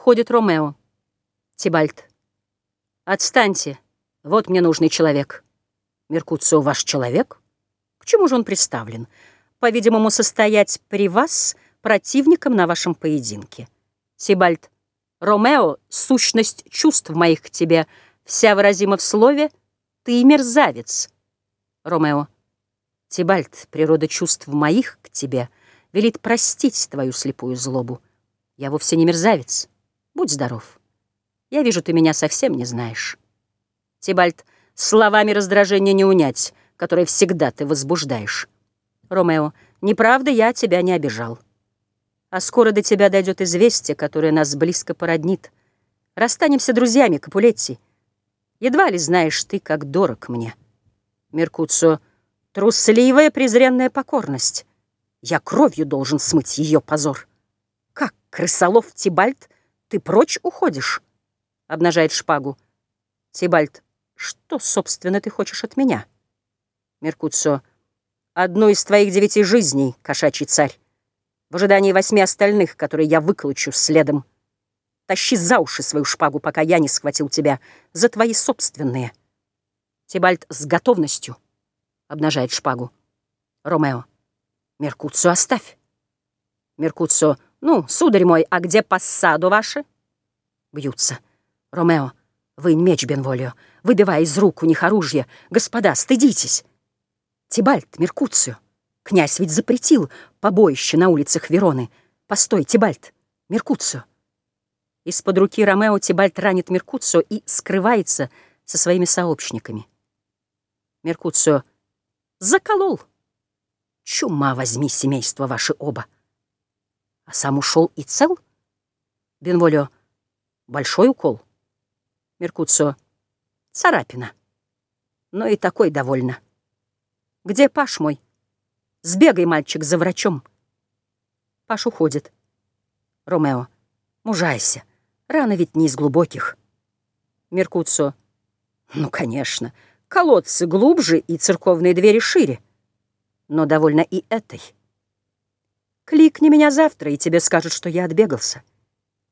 Входит Ромео. Тибальт. Отстаньте. Вот мне нужный человек. Меркуцио, ваш человек? К чему же он представлен? По-видимому, состоять при вас противником на вашем поединке. Тибальт. Ромео, сущность чувств моих к тебе, вся выразима в слове «ты мерзавец». Ромео. Тибальт, природа чувств моих к тебе, велит простить твою слепую злобу. Я вовсе не мерзавец. Будь здоров. Я вижу, ты меня совсем не знаешь. Тибальт, словами раздражения не унять, которое всегда ты возбуждаешь. Ромео, неправда, я тебя не обижал. А скоро до тебя дойдет известие, которое нас близко породнит. Расстанемся друзьями, Капулетти. Едва ли знаешь ты, как дорог мне. Меркуцио, трусливая презренная покорность. Я кровью должен смыть ее позор. Как, крысолов Тибальт, ты прочь уходишь? Обнажает шпагу. Тибальт, что, собственно, ты хочешь от меня? Меркуцио, одну из твоих девяти жизней, кошачий царь, в ожидании восьми остальных, которые я выколочу следом. Тащи за уши свою шпагу, пока я не схватил тебя, за твои собственные. Тибальт с готовностью обнажает шпагу. Ромео, Меркуцио оставь. Меркуцио, ну, сударь мой, а где пассаду ваши? Бьются. Ромео, вынь меч Бенволио, выбивая из рук у них оружие. Господа, стыдитесь. Тибальт, Меркуцио. Князь ведь запретил побоище на улицах Вероны. Постой, Тибальт, Меркуцио. Из-под руки Ромео Тибальт ранит Меркуцио и скрывается со своими сообщниками. Меркуцио заколол. Чума возьми семейство ваше оба а сам ушел и цел? Бенволио, большой укол. Меркуцио, царапина. Но и такой довольно. Где Паш мой? Сбегай, мальчик, за врачом. Паш уходит. Ромео, мужайся. Рана ведь не из глубоких. Меркуцио, ну, конечно, колодцы глубже и церковные двери шире. Но довольно и этой. Кликни меня завтра, и тебе скажут, что я отбегался.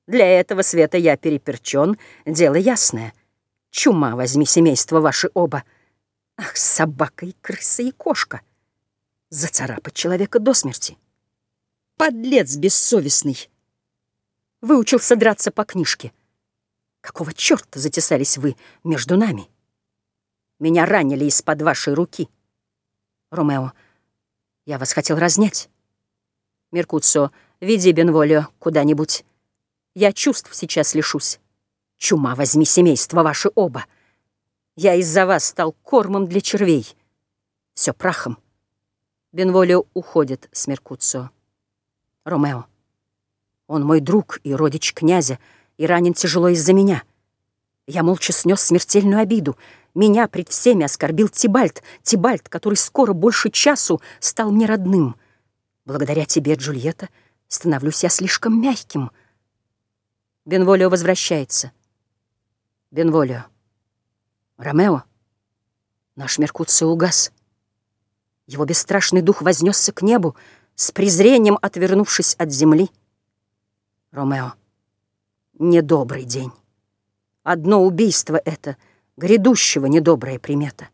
Для этого света я переперчен, дело ясное. Чума возьми семейство ваши оба. Ах, собака и крыса и кошка. Зацарапать человека до смерти. Подлец бессовестный. Выучился драться по книжке. Какого черта затесались вы между нами? Меня ранили из-под вашей руки. Ромео, я вас хотел разнять. Меркуцио, веди Бенволио куда-нибудь. Я чувств сейчас лишусь. Чума возьми семейство ваши оба. Я из-за вас стал кормом для червей. Все прахом. Бенволио уходит с Меркуцио. Ромео. Он мой друг и родич князя, и ранен тяжело из-за меня. Я молча снес смертельную обиду. Меня пред всеми оскорбил Тибальт, Тибальт, который скоро больше часу стал мне родным — Благодаря тебе, Джульетта, становлюсь я слишком мягким. Бенволио возвращается. Бенволио. Ромео. Наш Меркуцио угас. Его бесстрашный дух вознесся к небу, с презрением отвернувшись от земли. Ромео. Недобрый день. Одно убийство это, грядущего недобрая примета.